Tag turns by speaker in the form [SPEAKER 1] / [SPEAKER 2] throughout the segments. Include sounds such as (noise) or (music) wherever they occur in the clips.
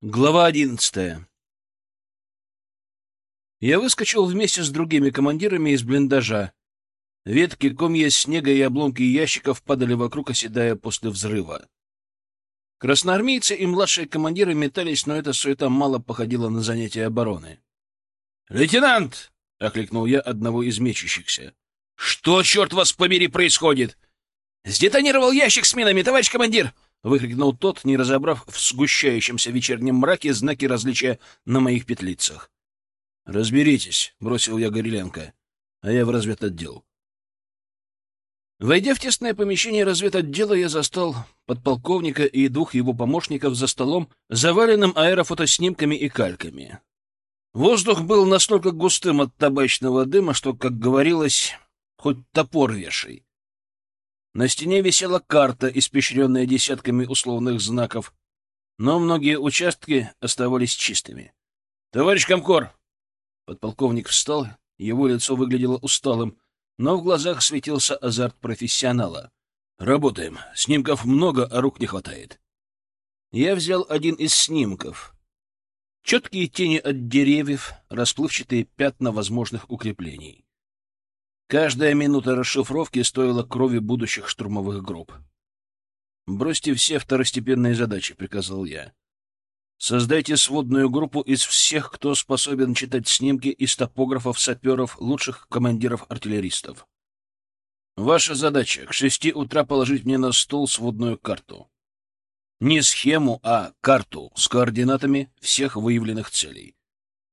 [SPEAKER 1] Глава одиннадцатая. Я выскочил вместе с другими командирами из блиндажа. Ветки, комья снега и обломки ящиков падали вокруг, оседая после взрыва. Красноармейцы и младшие командиры метались, но эта суета мало походила на занятия обороны. «Лейтенант!» — окликнул я одного из мечущихся. «Что, черт вас побери, происходит?» «Сдетонировал ящик с минами, товарищ командир!» — выкрикнул тот, не разобрав в сгущающемся вечернем мраке знаки различия на моих петлицах. «Разберитесь», — бросил я Гореленко, — «а я в разведотдел». Войдя в тесное помещение разведотдела, я застал подполковника и двух его помощников за столом, заваленным аэрофотоснимками и кальками. Воздух был настолько густым от табачного дыма, что, как говорилось, хоть топор вешай. На стене висела карта, испещренная десятками условных знаков, но многие участки оставались чистыми. — Товарищ Комкор! Подполковник встал, его лицо выглядело усталым, но в глазах светился азарт профессионала. — Работаем. Снимков много, а рук не хватает. Я взял один из снимков. Четкие тени от деревьев, расплывчатые пятна возможных укреплений. Каждая минута расшифровки стоила крови будущих штурмовых групп. «Бросьте все второстепенные задачи», — приказал я. «Создайте сводную группу из всех, кто способен читать снимки из топографов, саперов, лучших командиров-артиллеристов. Ваша задача — к шести утра положить мне на стол сводную карту. Не схему, а карту с координатами всех выявленных целей.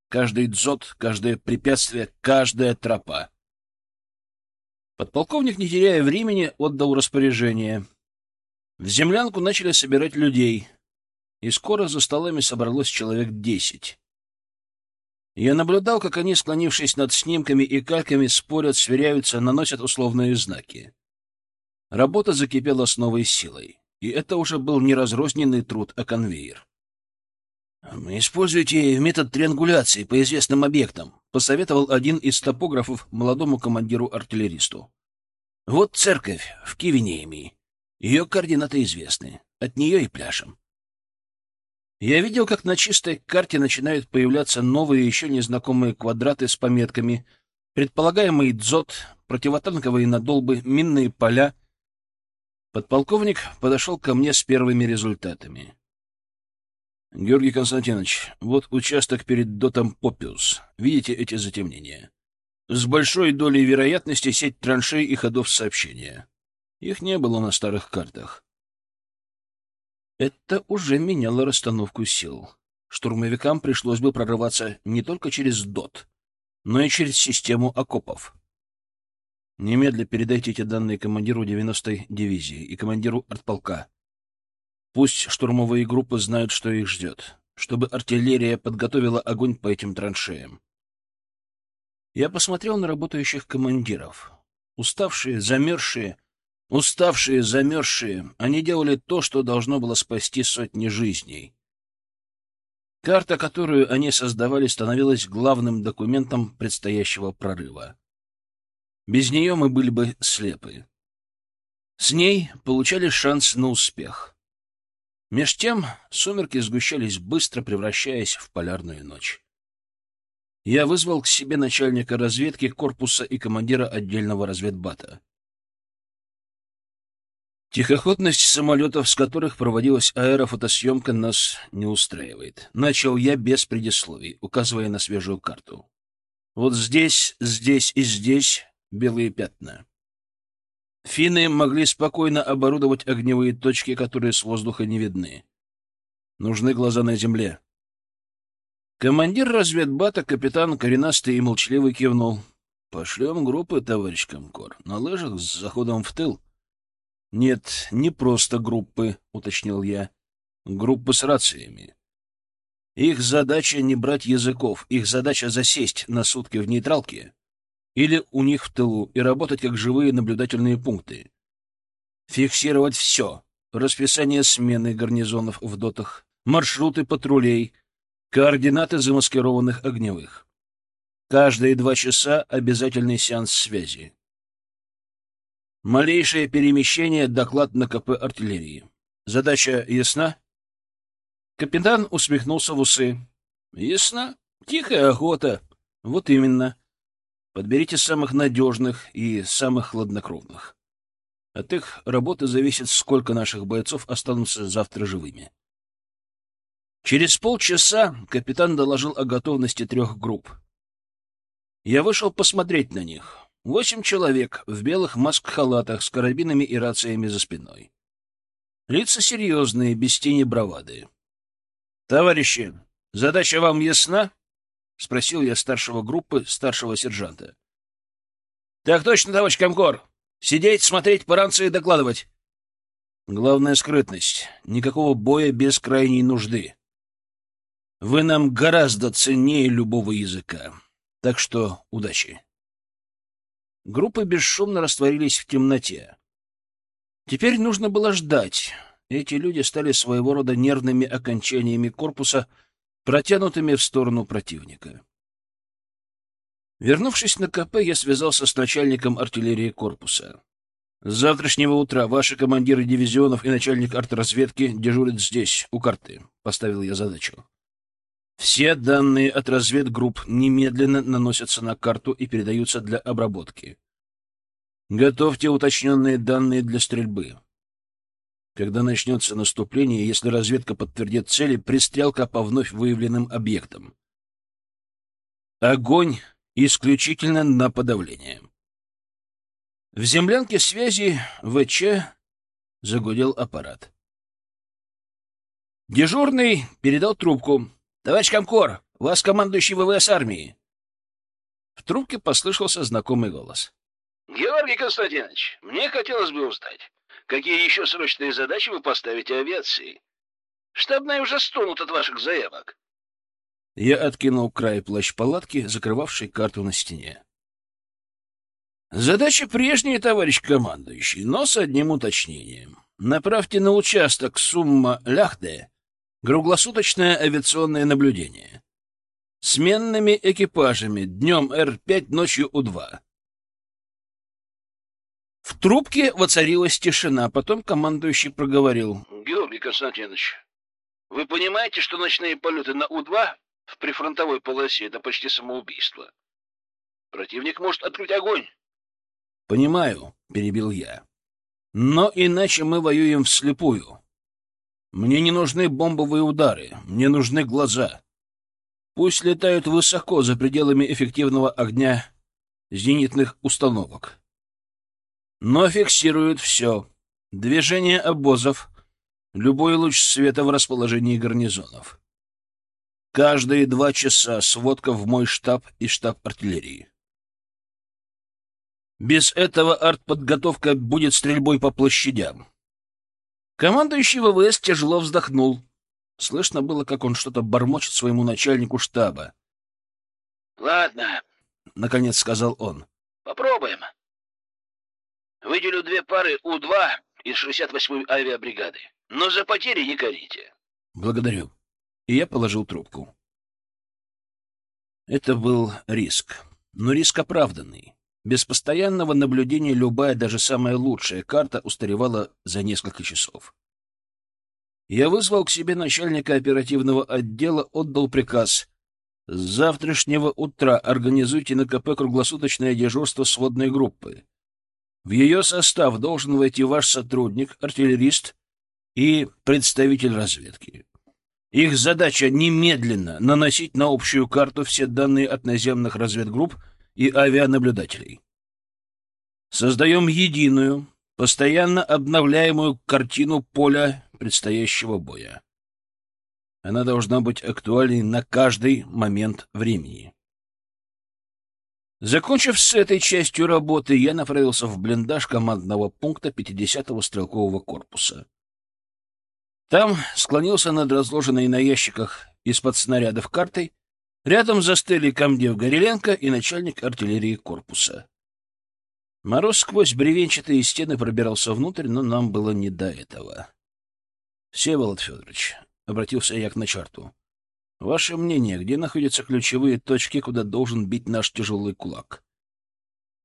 [SPEAKER 1] Каждый дзот, каждое препятствие, каждая тропа. Подполковник, не теряя времени, отдал распоряжение. В землянку начали собирать людей, и скоро за столами собралось человек десять. Я наблюдал, как они, склонившись над снимками и кальками, спорят, сверяются, наносят условные знаки. Работа закипела с новой силой, и это уже был не разрозненный труд, а конвейер. «Используйте метод триангуляции по известным объектам», — посоветовал один из топографов молодому командиру-артиллеристу. «Вот церковь в Кивенеемии. Ее координаты известны. От нее и пляшем». Я видел, как на чистой карте начинают появляться новые, еще незнакомые квадраты с пометками, предполагаемый дзот, противотанковые надолбы, минные поля. Подполковник подошел ко мне с первыми результатами. Георгий Константинович, вот участок перед дотом Попиус. Видите эти затемнения? С большой долей вероятности сеть траншей и ходов сообщения. Их не было на старых картах. Это уже меняло расстановку сил. Штурмовикам пришлось бы прорываться не только через ДОТ, но и через систему окопов. Немедля передайте эти данные командиру 90-й дивизии и командиру артполка. Пусть штурмовые группы знают, что их ждет, чтобы артиллерия подготовила огонь по этим траншеям. Я посмотрел на работающих командиров. Уставшие, замерзшие, уставшие, замерзшие, они делали то, что должно было спасти сотни жизней. Карта, которую они создавали, становилась главным документом предстоящего прорыва. Без нее мы были бы слепы. С ней получали шанс на успех. Меж тем сумерки сгущались быстро, превращаясь в полярную ночь. Я вызвал к себе начальника разведки корпуса и командира отдельного разведбата. Тихоходность самолетов, с которых проводилась аэрофотосъемка, нас не устраивает. Начал я без предисловий, указывая на свежую карту. Вот здесь, здесь и здесь белые пятна. Финны могли спокойно оборудовать огневые точки, которые с воздуха не видны. Нужны глаза на земле. Командир разведбата, капитан коренастый и молчаливый кивнул. «Пошлем группы, товарищ Комкор, на лыжах с заходом в тыл». «Нет, не просто группы», — уточнил я. «Группы с рациями. Их задача не брать языков, их задача засесть на сутки в нейтралке или у них в тылу и работать как живые наблюдательные пункты. Фиксировать все. Расписание смены гарнизонов в дотах, маршруты патрулей, координаты замаскированных огневых. Каждые два часа обязательный сеанс связи. Малейшее перемещение — доклад на КП артиллерии. Задача ясна? Капитан усмехнулся в усы. Ясно. Тихая охота. Вот именно. Подберите самых надежных и самых хладнокровных. От их работы зависит, сколько наших бойцов останутся завтра живыми. Через полчаса капитан доложил о готовности трех групп. Я вышел посмотреть на них. Восемь человек в белых маск-халатах с карабинами и рациями за спиной. Лица серьезные, без тени бравады. — Товарищи, задача вам ясна? — спросил я старшего группы, старшего сержанта. — Так точно, товарищ Комкор. Сидеть, смотреть по ранцу и докладывать. Главная скрытность. Никакого боя без крайней нужды. Вы нам гораздо ценнее любого языка. Так что удачи. Группы бесшумно растворились в темноте. Теперь нужно было ждать. Эти люди стали своего рода нервными окончаниями корпуса, протянутыми в сторону противника. Вернувшись на КП, я связался с начальником артиллерии корпуса. С завтрашнего утра ваши командиры дивизионов и начальник артразведки дежурят здесь, у карты. Поставил я задачу. Все данные от разведгрупп немедленно наносятся на карту и передаются для обработки. Готовьте уточненные данные для стрельбы. Когда начнется наступление, если разведка подтвердит цели, пристрелка по вновь выявленным объектам. Огонь исключительно на подавление. В землянке связи ВЧ загудел аппарат. Дежурный передал трубку. «Товарищ Комкор, вас командующий ВВС армии!» В трубке послышался знакомый голос.
[SPEAKER 2] «Георгий Константинович, мне хотелось бы узнать, какие еще срочные задачи вы поставите авиации? Штабная уже стонут от ваших заявок».
[SPEAKER 1] Я откинул край плащ-палатки, закрывавший карту на стене. Задача прежняя, товарищ командующий, но с одним уточнением. Направьте на участок сумма Ляхте Круглосуточное авиационное наблюдение. Сменными экипажами. Днем Р-5, ночью У-2. В трубке воцарилась тишина, потом командующий проговорил.
[SPEAKER 2] — Георгий Константинович, вы понимаете, что ночные полеты на У-2 в прифронтовой полосе — это почти самоубийство? Противник может открыть огонь.
[SPEAKER 1] — Понимаю, — перебил я. — Но иначе мы воюем вслепую. Мне не нужны бомбовые удары, мне нужны глаза. Пусть летают высоко за пределами эффективного огня зенитных установок. Но фиксируют все. Движение обозов, любой луч света в расположении гарнизонов. Каждые два часа сводка в мой штаб и штаб артиллерии. Без этого артподготовка будет стрельбой по площадям. Командующий ВВС тяжело вздохнул. Слышно было, как он что-то бормочет своему начальнику штаба.
[SPEAKER 2] — Ладно, —
[SPEAKER 1] наконец сказал он.
[SPEAKER 2] — Попробуем. Выделю две пары У-2 из 68-й авиабригады. Но за потери не корите.
[SPEAKER 1] — Благодарю. И я положил трубку. Это был риск, но риск оправданный. Без постоянного наблюдения любая, даже самая лучшая карта устаревала за несколько часов. Я вызвал к себе начальника оперативного отдела, отдал приказ. С завтрашнего утра организуйте на КП круглосуточное дежурство сводной группы. В ее состав должен войти ваш сотрудник, артиллерист и представитель разведки. Их задача немедленно наносить на общую карту все данные от наземных разведгрупп и авианаблюдателей. Создаем единую, постоянно обновляемую картину поля предстоящего боя. Она должна быть актуальной на каждый момент времени. Закончив с этой частью работы, я направился в блиндаж командного пункта 50-го стрелкового корпуса. Там склонился над разложенной на ящиках из-под снарядов картой Рядом застыли комдив Гореленко и начальник артиллерии корпуса. Мороз сквозь бревенчатые стены пробирался внутрь, но нам было не до этого. — Всеволод Федорович, — обратился я к начарту, — ваше мнение, где находятся ключевые точки, куда должен бить наш тяжелый кулак?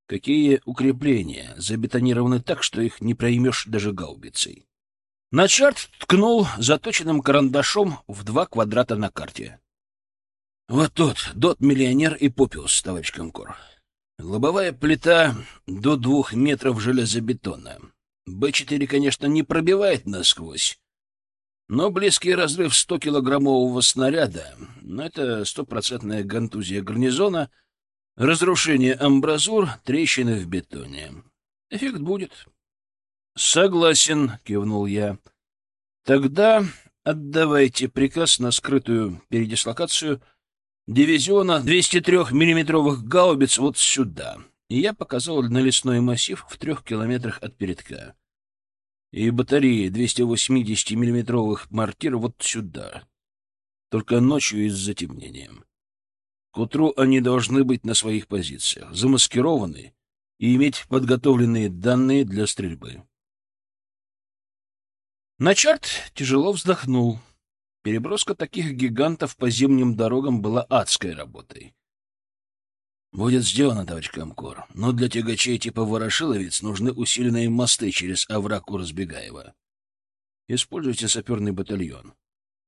[SPEAKER 1] Какие укрепления забетонированы так, что их не проймешь даже гаубицей? Начарт ткнул заточенным карандашом в два квадрата на карте. Вот тот, дот-миллионер и попиус, товарищ Комкор. Лобовая плита до двух метров железобетона. Б-4, конечно, не пробивает насквозь, но близкий разрыв 100-килограммового снаряда, это стопроцентная гантузия гарнизона, разрушение амбразур, трещины в бетоне. Эффект будет. Согласен, кивнул я. Тогда отдавайте приказ на скрытую передислокацию дивизиона 203 миллиметровых гаубиц вот сюда. И я показал на лесной массив в трех километрах от передка. И батареи 280 миллиметровых мортир вот сюда. Только ночью и с затемнением. К утру они должны быть на своих позициях, замаскированы и иметь подготовленные данные для стрельбы. Начарт тяжело вздохнул. Переброска таких гигантов по зимним дорогам была адской работой. «Будет сделано, товарищ Комкор, но для тягачей типа Ворошиловец нужны усиленные мосты через овраг у Разбегаева. Используйте саперный батальон.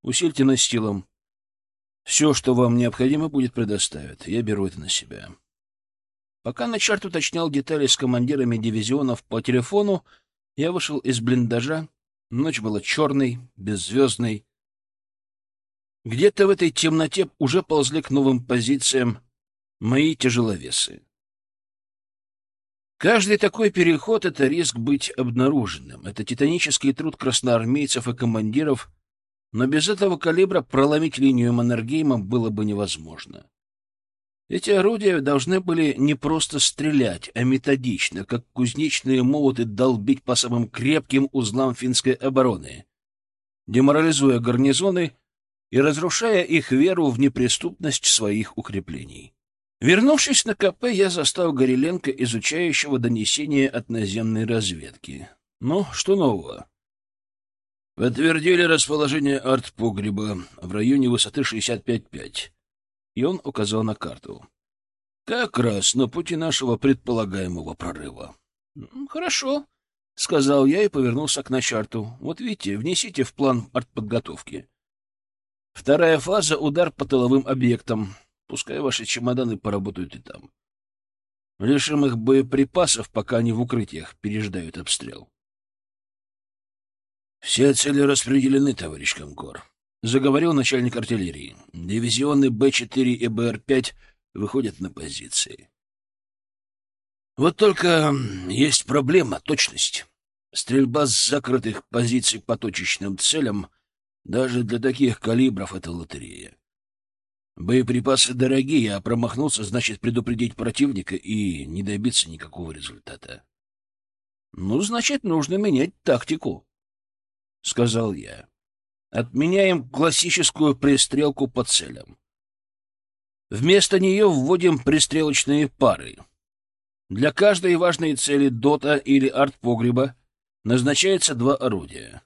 [SPEAKER 1] Усильте настилом. Все, что вам необходимо, будет предоставят. Я беру это на себя». Пока Начарт уточнял детали с командирами дивизионов по телефону, я вышел из блиндажа Ночь была черной, беззвездной. Где-то в этой темноте уже ползли к новым позициям мои тяжеловесы. Каждый такой переход — это риск быть обнаруженным. Это титанический труд красноармейцев и командиров, но без этого калибра проломить линию Маннергейма было бы невозможно. Эти орудия должны были не просто стрелять, а методично, как кузнечные молоты, долбить по самым крепким узлам финской обороны, деморализуя гарнизоны и разрушая их веру в неприступность своих укреплений. Вернувшись на КП, я застал Гореленко, изучающего донесения от наземной разведки. Ну, что нового? Подтвердили расположение артпогреба в районе высоты 65-5 и он указал на карту. «Как раз на пути нашего предполагаемого прорыва». «Хорошо», — сказал я и повернулся к начарту. «Вот видите, внесите в план артподготовки. Вторая фаза — удар по тыловым объектам. Пускай ваши чемоданы поработают и там. Лишим их боеприпасов, пока они в укрытиях переждают обстрел». «Все цели распределены, товарищ Комкор», заговорил начальник артиллерии. Дивизионы Б-4 и БР-5 выходят на позиции. Вот только есть проблема — точность. Стрельба с закрытых позиций по точечным целям даже для таких калибров — это лотерея. Боеприпасы дорогие, а промахнуться значит предупредить противника и не добиться никакого результата. — Ну, значит, нужно менять тактику, — сказал я. Отменяем классическую пристрелку по целям. Вместо нее вводим пристрелочные пары. Для каждой важной цели дота или арт-погреба назначается два орудия.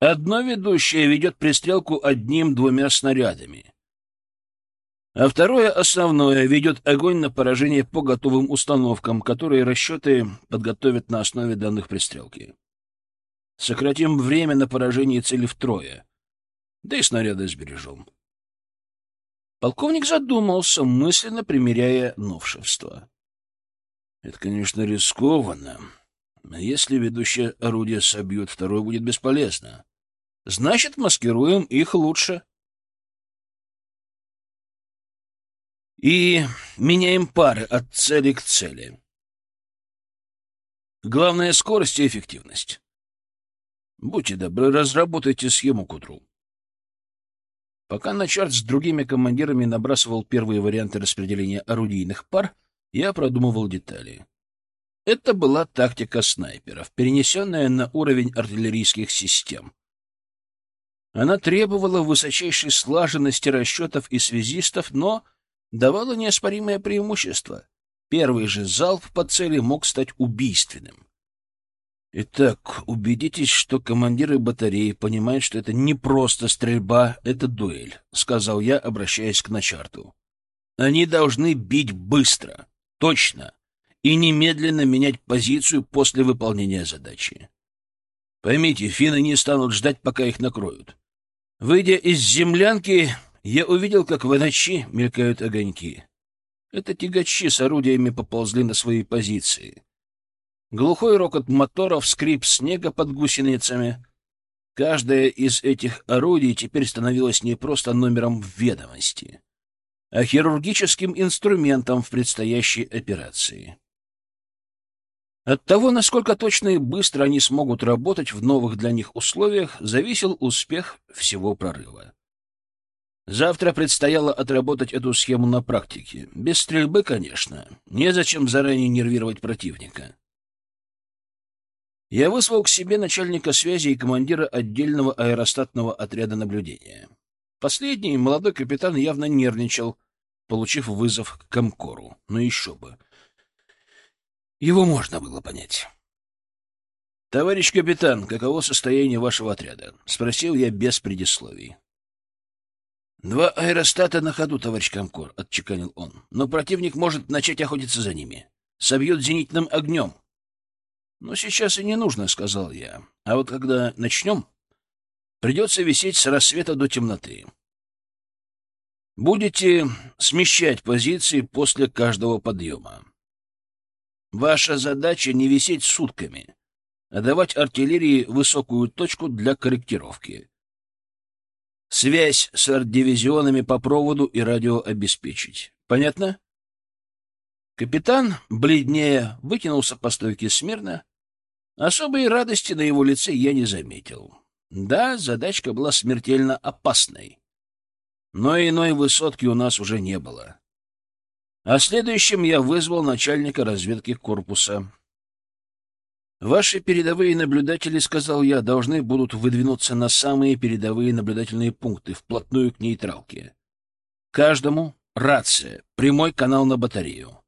[SPEAKER 1] Одно ведущее ведет пристрелку одним-двумя снарядами, а второе, основное, ведет огонь на поражение по готовым установкам, которые расчеты подготовят на основе данных пристрелки. Сократим время на поражение цели втрое — да и снаряды сбережем. Полковник задумался, мысленно примеряя новшество. Это, конечно, рискованно. Но если ведущее орудие собьют, второе будет бесполезно. Значит, маскируем их лучше. И меняем пары от цели к цели. Главное — скорость и эффективность. Будьте добры, разработайте схему к утру. Пока Начарт с другими командирами набрасывал первые варианты распределения орудийных пар, я продумывал детали. Это была тактика снайперов, перенесенная на уровень артиллерийских систем. Она требовала высочайшей слаженности расчетов и связистов, но давала неоспоримое преимущество. Первый же залп по цели мог стать убийственным. Итак, убедитесь, что командиры батареи понимают, что это не просто стрельба, это дуэль, сказал я, обращаясь к начарту. Они должны бить быстро, точно и немедленно менять позицию после выполнения задачи. Поймите, финны не станут ждать, пока их накроют. Выйдя из землянки, я увидел, как в ночи мелькают огоньки. Это тягачи с орудиями поползли на свои позиции. Глухой рокот моторов, скрип снега под гусеницами. Каждое из этих орудий теперь становилось не просто номером в ведомости, а хирургическим инструментом в предстоящей операции. От того, насколько точно и быстро они смогут работать в новых для них условиях, зависел успех всего прорыва. Завтра предстояло отработать эту схему на практике. Без стрельбы, конечно. Незачем заранее нервировать противника. Я вызвал к себе начальника связи и командира отдельного аэростатного отряда наблюдения. Последний, молодой капитан, явно нервничал, получив вызов к Комкору. Но еще бы. Его можно было понять. «Товарищ капитан, каково состояние вашего отряда?» — спросил я без предисловий. «Два аэростата на ходу, товарищ Комкор», — отчеканил он. «Но противник может начать охотиться за ними. Собьет зенитным огнем». «Но сейчас и не нужно», — сказал я. «А вот когда начнем, придется висеть с рассвета до темноты. Будете смещать позиции после каждого подъема. Ваша задача не висеть сутками, а давать артиллерии высокую точку для корректировки. Связь с арт-дивизионами по проводу и радио обеспечить. Понятно? Капитан, бледнее, вытянулся по стойке смирно. Особой радости на его лице я не заметил. Да, задачка была смертельно опасной. Но иной высотки у нас уже не было. А следующим я вызвал начальника разведки корпуса. Ваши передовые наблюдатели, сказал я, должны будут выдвинуться на самые передовые наблюдательные пункты, вплотную к нейтралке. Каждому рация, прямой канал на батарею.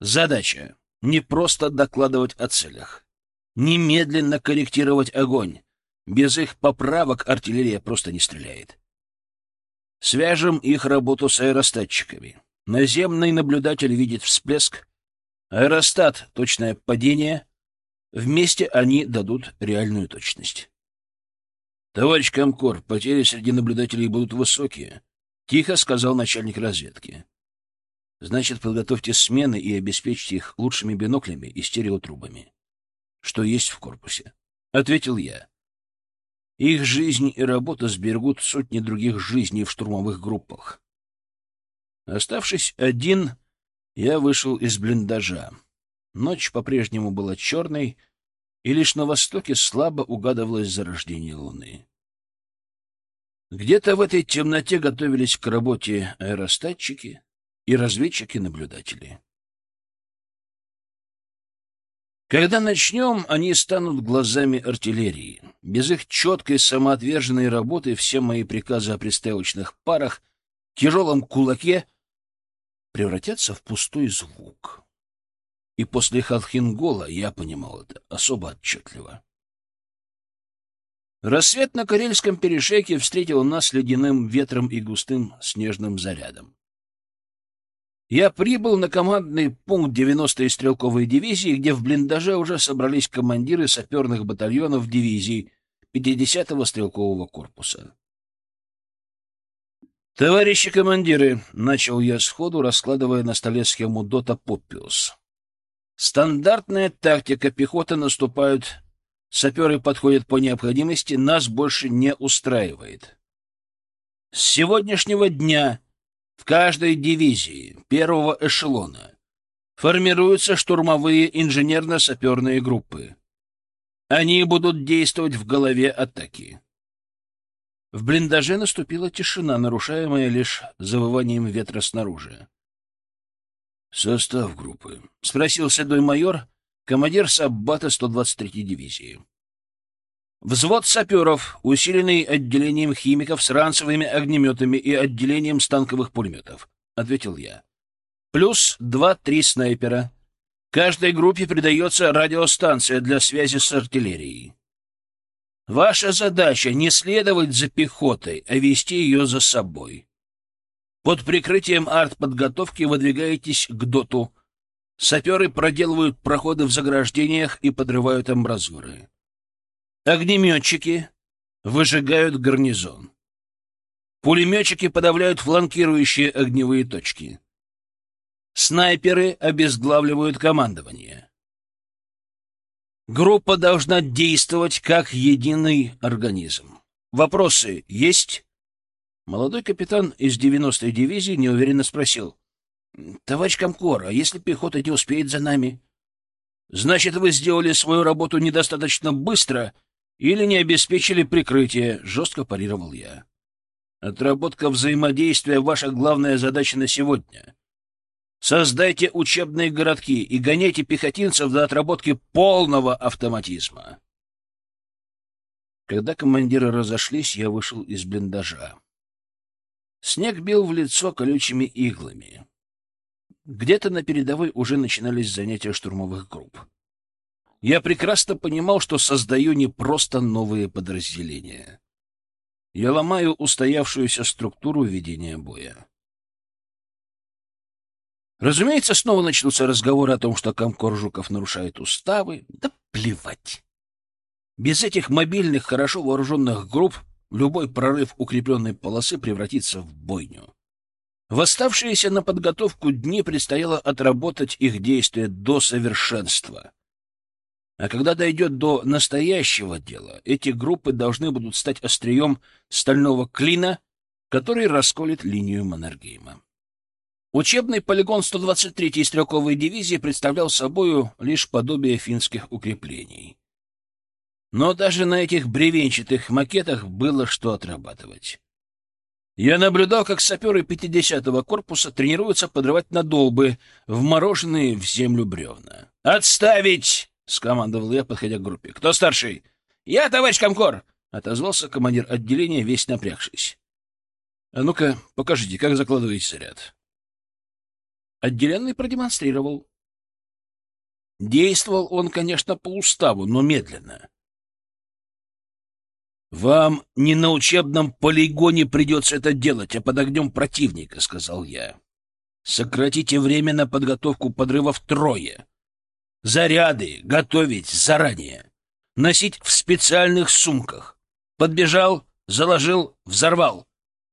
[SPEAKER 1] Задача — не просто докладывать о целях. Немедленно корректировать огонь. Без их поправок артиллерия просто не стреляет. Свяжем их работу с аэростатчиками. Наземный наблюдатель видит всплеск, аэростат — точное падение — Вместе они дадут реальную точность. «Товарищ Комкор, потери среди наблюдателей будут высокие», — тихо сказал начальник разведки. «Значит, подготовьте смены и обеспечьте их лучшими биноклями и стереотрубами, что есть в корпусе», — ответил я. «Их жизнь и работа сберегут сотни других жизней в штурмовых группах». Оставшись один, я вышел из блиндажа. Ночь по-прежнему была черной, и лишь на востоке слабо угадывалось зарождение луны. Где-то в этой темноте готовились к работе аэростатчики и разведчики-наблюдатели. Когда начнем, они станут глазами артиллерии. Без их четкой самоотверженной работы все мои приказы о пристрелочных парах, тяжелом кулаке превратятся в пустой звук. И после Халхингола я понимал это особо отчетливо. Рассвет на Карельском перешейке встретил нас ледяным ветром и густым снежным зарядом. Я прибыл на командный пункт 90-й стрелковой дивизии, где в блиндаже уже собрались командиры саперных батальонов дивизий 50-го стрелкового корпуса. «Товарищи командиры!» — начал я сходу, раскладывая на столе схему Дота Поппиус. Стандартная тактика. Пехота наступают, саперы подходят по необходимости, нас больше не устраивает. С сегодняшнего дня в каждой дивизии первого эшелона формируются штурмовые инженерно-саперные группы. Они будут действовать в голове атаки. В блиндаже наступила тишина, нарушаемая лишь завыванием ветра снаружи. «Состав группы?» — спросил седой майор, командир Саббата 123-й дивизии. «Взвод саперов, усиленный отделением химиков с ранцевыми огнеметами и отделением станковых пулеметов», — ответил я. «Плюс два-три снайпера. Каждой группе придается радиостанция для связи с артиллерией. Ваша задача — не следовать за пехотой, а вести ее за собой. Под прикрытием артподготовки выдвигаетесь к доту. Саперы проделывают проходы в заграждениях и подрывают амбразуры. Огнеметчики выжигают гарнизон. Пулеметчики подавляют фланкирующие огневые точки. Снайперы обезглавливают командование. Группа должна действовать как единый организм. Вопросы есть? Молодой капитан из 90-й дивизии неуверенно спросил. — Товарищ Комкор, а если пехота не успеет за нами? — Значит, вы сделали свою работу недостаточно быстро или не обеспечили прикрытие, — жестко парировал я. Отработка взаимодействия — ваша главная задача на сегодня. Создайте учебные городки и гоняйте пехотинцев до отработки полного автоматизма. Когда командиры разошлись, я вышел из блиндажа. Снег бил в лицо колючими иглами. Где-то на передовой уже начинались занятия штурмовых групп. Я прекрасно понимал, что создаю не просто новые подразделения. Я ломаю устоявшуюся структуру ведения боя. Разумеется, снова начнутся разговоры о том, что Комкор Жуков нарушает уставы. Да плевать. Без этих мобильных, хорошо вооруженных групп любой прорыв укрепленной полосы превратится в бойню. В оставшиеся на подготовку дни предстояло отработать их действия до совершенства. А когда дойдет до настоящего дела, эти группы должны будут стать острием стального клина, который расколет линию Маннергейма. Учебный полигон 123-й стрелковой дивизии представлял собою лишь подобие финских укреплений. Но даже на этих бревенчатых макетах было что отрабатывать. Я наблюдал, как саперы 50-го корпуса тренируются подрывать надолбы, вмороженные в землю бревна. «Отставить!» — скомандовал я, подходя к группе. «Кто старший?» «Я, товарищ Комкор!» — отозвался командир отделения, весь напрягшись. «А ну-ка, покажите, как закладываете заряд». Отделенный продемонстрировал. Действовал он, конечно, по уставу, но медленно. «Вам не на учебном полигоне придется это делать, а под огнем противника», — сказал я. «Сократите время на подготовку подрыва втрое. Заряды готовить заранее. Носить в специальных сумках. Подбежал, заложил, взорвал.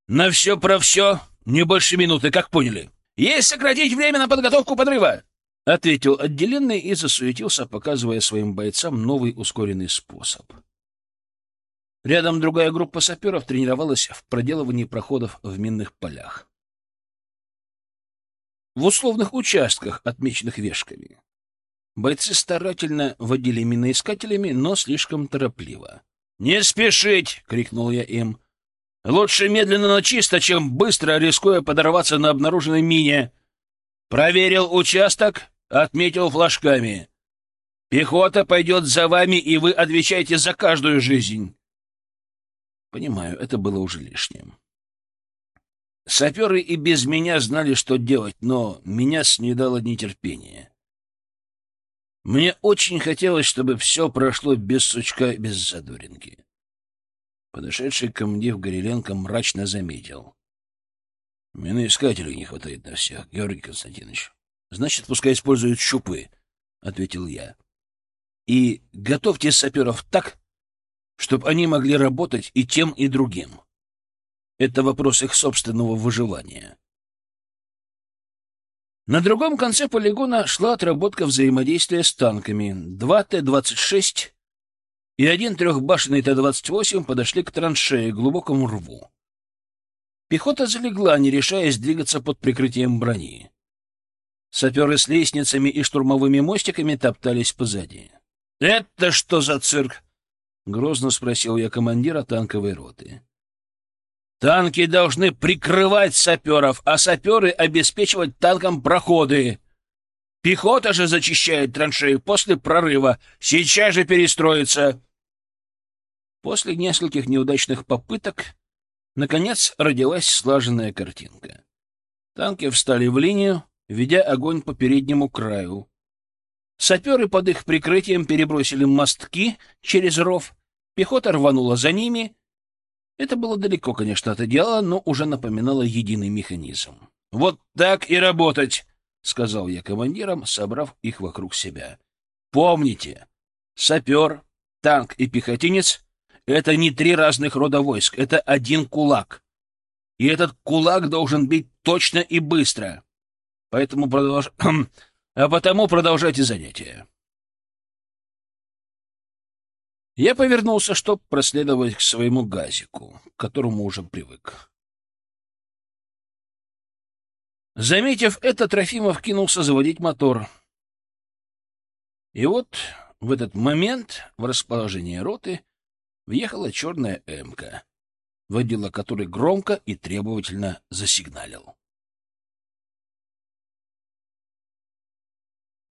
[SPEAKER 1] На все про все, не больше минуты, как поняли. Есть сократить время на подготовку подрыва!» — ответил отделенный и засуетился, показывая своим бойцам новый ускоренный способ. Рядом другая группа саперов тренировалась в проделывании проходов в минных полях. В условных участках, отмеченных вешками. Бойцы старательно водили миноискателями, но слишком торопливо. «Не спешить!» — крикнул я им. «Лучше медленно, но чисто, чем быстро, рискуя подорваться на обнаруженной мине. Проверил участок, отметил флажками. Пехота пойдет за вами, и вы отвечаете за каждую жизнь». Понимаю, это было уже лишним. Саперы и без меня знали, что делать, но меня снедало нетерпение. Мне очень хотелось, чтобы все прошло без сучка без задоринки. Подошедший ко мне в Гореленко мрачно заметил. — Миноискателей не хватает на всех, Георгий Константинович. — Значит, пускай используют щупы, — ответил я. — И готовьте саперов так, чтобы они могли работать и тем, и другим. Это вопрос их собственного выживания. На другом конце полигона шла отработка взаимодействия с танками. Два Т-26 и один трехбашенный Т-28 подошли к траншее, глубокому рву. Пехота залегла, не решаясь двигаться под прикрытием брони. Саперы с лестницами и штурмовыми мостиками топтались позади. «Это что за цирк?» — грозно спросил я командира танковой роты. Танки должны прикрывать саперов, а саперы обеспечивать танкам проходы. Пехота же зачищает траншеи после прорыва. Сейчас же перестроится. После нескольких неудачных попыток, наконец, родилась слаженная картинка. Танки встали в линию, ведя огонь по переднему краю. Саперы под их прикрытием перебросили мостки через ров, пехота рванула за ними — это было далеко, конечно, от идеала, но уже напоминало единый механизм. «Вот так и работать!» — сказал я командирам, собрав их вокруг себя. «Помните, сапер, танк и пехотинец — это не три разных рода войск, это один кулак. И этот кулак должен бить точно и быстро. Поэтому продолж... (clears throat) а потому продолжайте занятия. Я повернулся, чтобы проследовать к своему газику, к которому уже привык. Заметив это, Трофимов кинулся заводить мотор. И вот в этот момент в расположение роты въехала черная «Эмка», водила которой громко и требовательно засигналил.